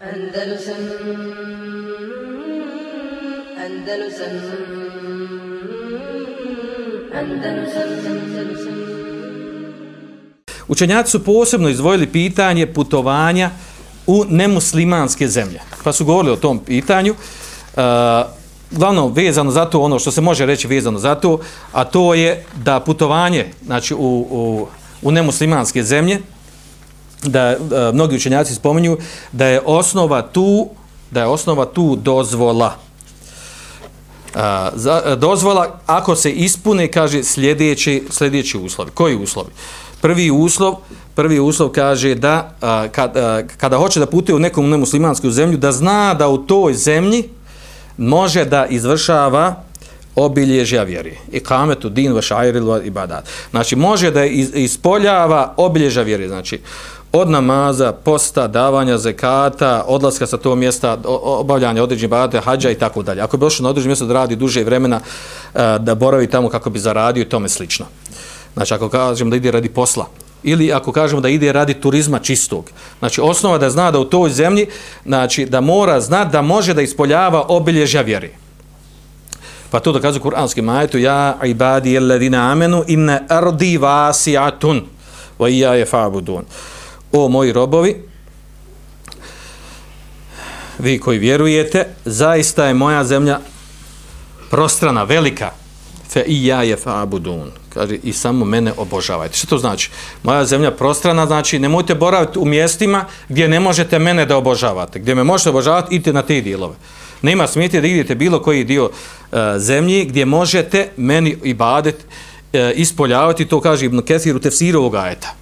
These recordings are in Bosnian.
Andalusam Andalusam Andalusam Andalusam Učenjaci su posebno izdvojili pitanje putovanja u nemuslimanske zemlje. Pa su govorili o tom pitanju. Uh, glavno vezano za to, ono što se može reći vezano za to, a to je da putovanje znači, u, u, u nemuslimanske zemlje, da uh, mnogi učenjaci spominju, da je osnova tu, da je osnova tu dozvola. Uh, za, e, dozvola ako se ispune, kaže, sljedeći, sljedeći uslovi. Koji uslovi? Prvi uslov, prvi uslov kaže da a, kad, a, kada hoće da putuje u nekom nemuslimansku zemlju, da zna da u toj zemlji može da izvršava obilježja vjeri. I kametu din va šajril i badat. Znači, može da ispoljava obilježja vjeri. Znači, od namaza, posta, davanja zekata, odlaska sa tog mjesta, obavljanja određenih badata, hađa i tako dalje. Ako bi došao na određeno mjesto da radi duže vremena, e, da boravi tamo kako bi zaradio i tome slično. Znači, ako kažem da ide radi posla, ili ako kažemo da ide radi turizma čistog. Znači, osnova da zna da u toj zemlji, znači, da mora znati da može da ispoljava obilježja vjeri. Pa to dokazuje kuranski majetu, ja ibadi jeledina amenu inne ardi vasiatun, wa ija je fabudun. O moji robovi, vi koji vjerujete, zaista je moja zemlja prostrana, velika, fe i ja je fabudun kaže, i samo mene obožavajte. Što to znači? Moja zemlja prostrana, znači nemojte boraviti u mjestima gdje ne možete mene da obožavate. Gdje me možete obožavati, idite na te dijelove. Nema smijete da idete bilo koji dio uh, zemlji gdje možete meni ibadet uh, ispoljavati, to kaže Ibn Kethir u tefsiru ovog ajeta.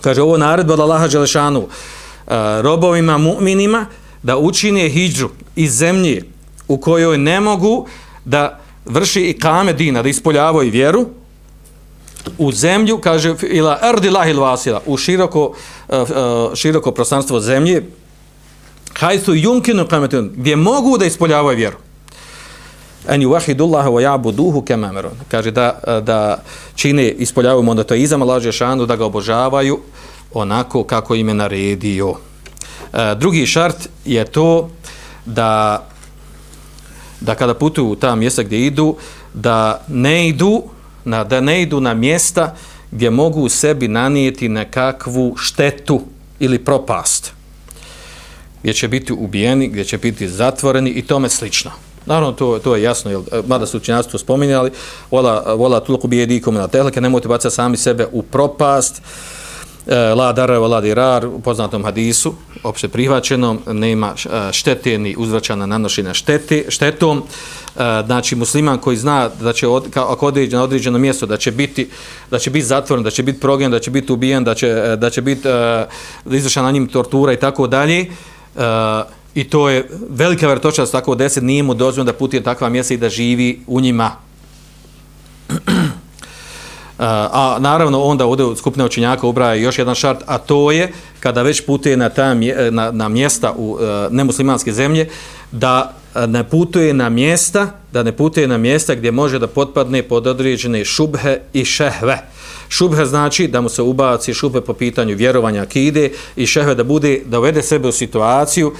Kaže, ovo naredba od Allaha Đelešanu eh, robovima, mu'minima, da učine hijđu iz zemlje u kojoj ne mogu da vrši i kame dina, da ispoljavaju vjeru, u zemlju, kaže, ila erdi lahil vasila, u široko, eh, eh, široko prostranstvo zemlje, hajtu junkinu kametun, gdje mogu da ispoljavaju vjeru. En ju wa wa kama amara. Kaže da, da čine, ispoljavaju onda to izama laže šandu, da ga obožavaju onako kako im je naredio. E, drugi šart je to da da kada putuju u ta mjesta gdje idu, da ne idu na, da ne idu na mjesta gdje mogu u sebi nanijeti nekakvu štetu ili propast. Gdje će biti ubijeni, gdje će biti zatvoreni i tome slično. Naravno, to, to je jasno, jel, e, mada su učinjavstvo spominjali, vola, vola tulku bijedikom na tehlike, nemojte bacati sami sebe u propast, e, la darre vola dirar u poznatom hadisu opšte prihvaćenom nema e, štete ni uzvraćana nanošenja štete štetom E, znači musliman koji zna da će od, ka, ako određe na određeno mjesto da će biti da će biti zatvoren, da će biti progen, da će biti ubijen, da će e, da će biti e, izvršena na njim tortura i tako dalje. E, I to je velika vertočnost tako deset nije mu dozvoljeno da putuje takva mjesta i da živi u njima. Uh, a naravno onda ovdje od učenjaka ubraja još jedan šart, a to je kada već putuje na, ta, na, na mjesta u uh, nemuslimanske zemlje, da ne putuje na mjesta, da ne putuje na mjesta gdje može da potpadne pod određene šubhe i šehve. Šubhe znači da mu se ubaci šubhe po pitanju vjerovanja akide i šehve da bude, da uvede sebe u situaciju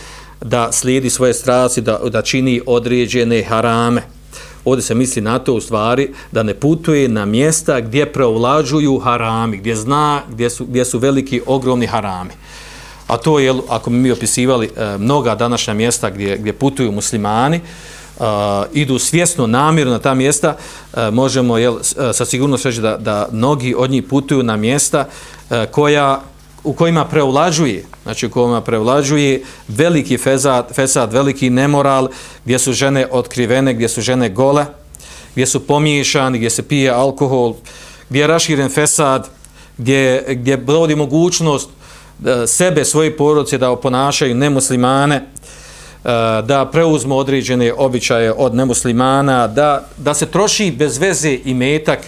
da slijedi svoje strasti, da, da čini određene harame. Ovdje se misli na to u stvari da ne putuje na mjesta gdje preovlađuju harami, gdje zna gdje su, gdje su veliki, ogromni harami. A to je, ako mi opisivali e, mnoga današnja mjesta gdje, gdje putuju muslimani, e, idu svjesno, namjerno na ta mjesta, e, možemo jel, e, sa sigurnost reći da, da mnogi od njih putuju na mjesta e, koja, u kojima preulađuje, znači u kojima preulađuje veliki fesad, fesad, veliki nemoral, gdje su žene otkrivene, gdje su žene gole, gdje su pomiješani, gdje se pije alkohol, gdje je raširen fesad, gdje, gdje dovodi mogućnost e, sebe, svoje porodice da oponašaju nemuslimane, e, da preuzmu određene običaje od nemuslimana, da, da se troši bez veze i metak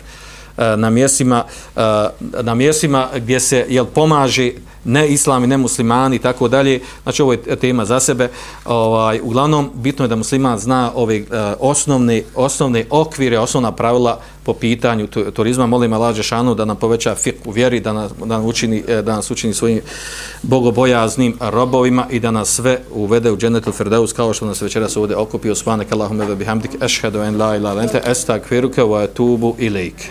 Eh, na mjestima, eh, na mjestima gdje se jel, pomaže ne islami, ne muslimani i tako dalje. Znači ovo je tema za sebe. Ovaj uglavnom bitno je da musliman zna ove uh, osnovne osnovne okvire, osnovna pravila po pitanju turizma. Molim Allah šanu da nam poveća fik u vjeri, da nas, da, nam učini, eh, da nas učini svojim bogobojaznim robovima i da nas sve uvede u džennetu Firdaus kao što nas večeras ovdje okupio. Subhanak Allahumma ve bihamdik ashhadu en la ilaha illa anta astaghfiruka wa etubu ilaik.